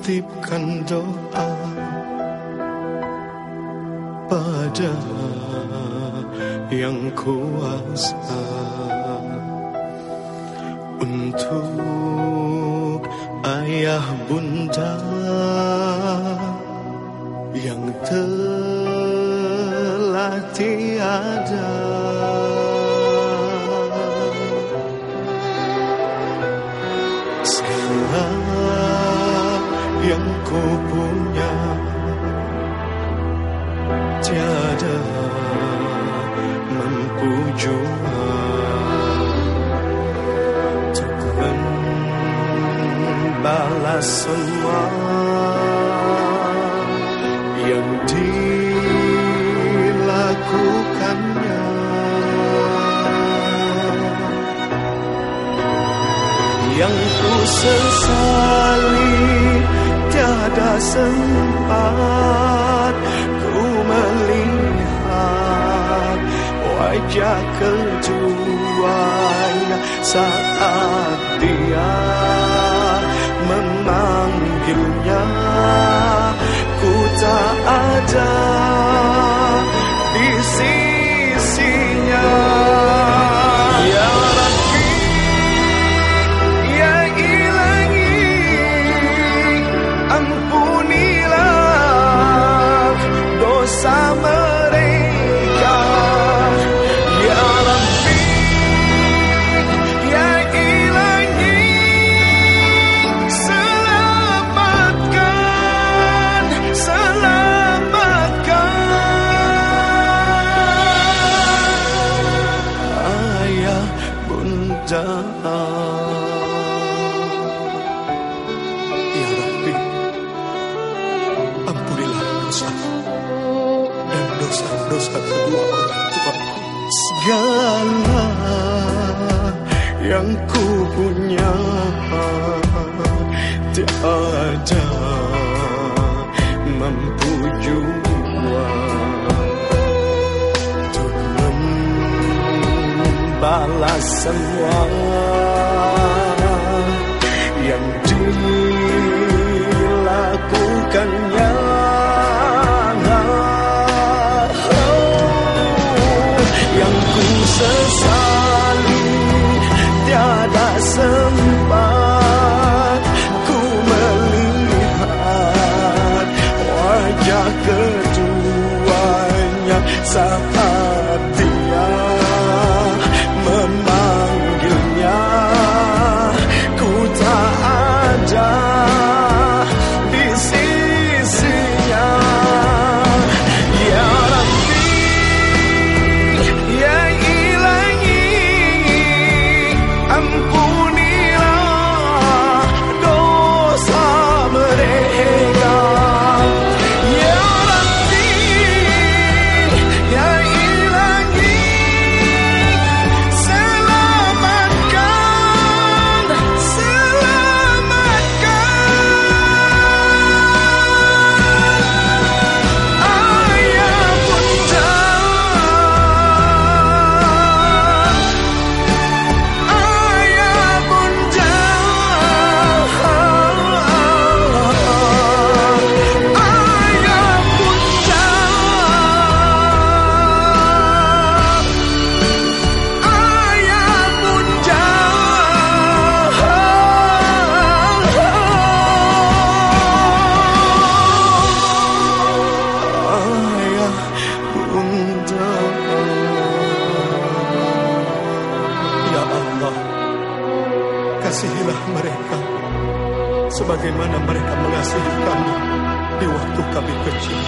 titipkan doa pada yang kuasa untuk ayah bunda yang telah tiada. Semua yang dilakukannya. Yang ku sesali tiada sempat ku melihat wajah keduanya saat dia memanggilnya ku tak ada bunda Ya dosa-dosa kedua orang tuaku Segala yang ku punya Tiada mampu jua membalas semua yang dilakukannya. Yang ku sesali tiada sempat ku melihat wajah keduanya saat sebagaimana mereka mengasihi kami di waktu kami kecil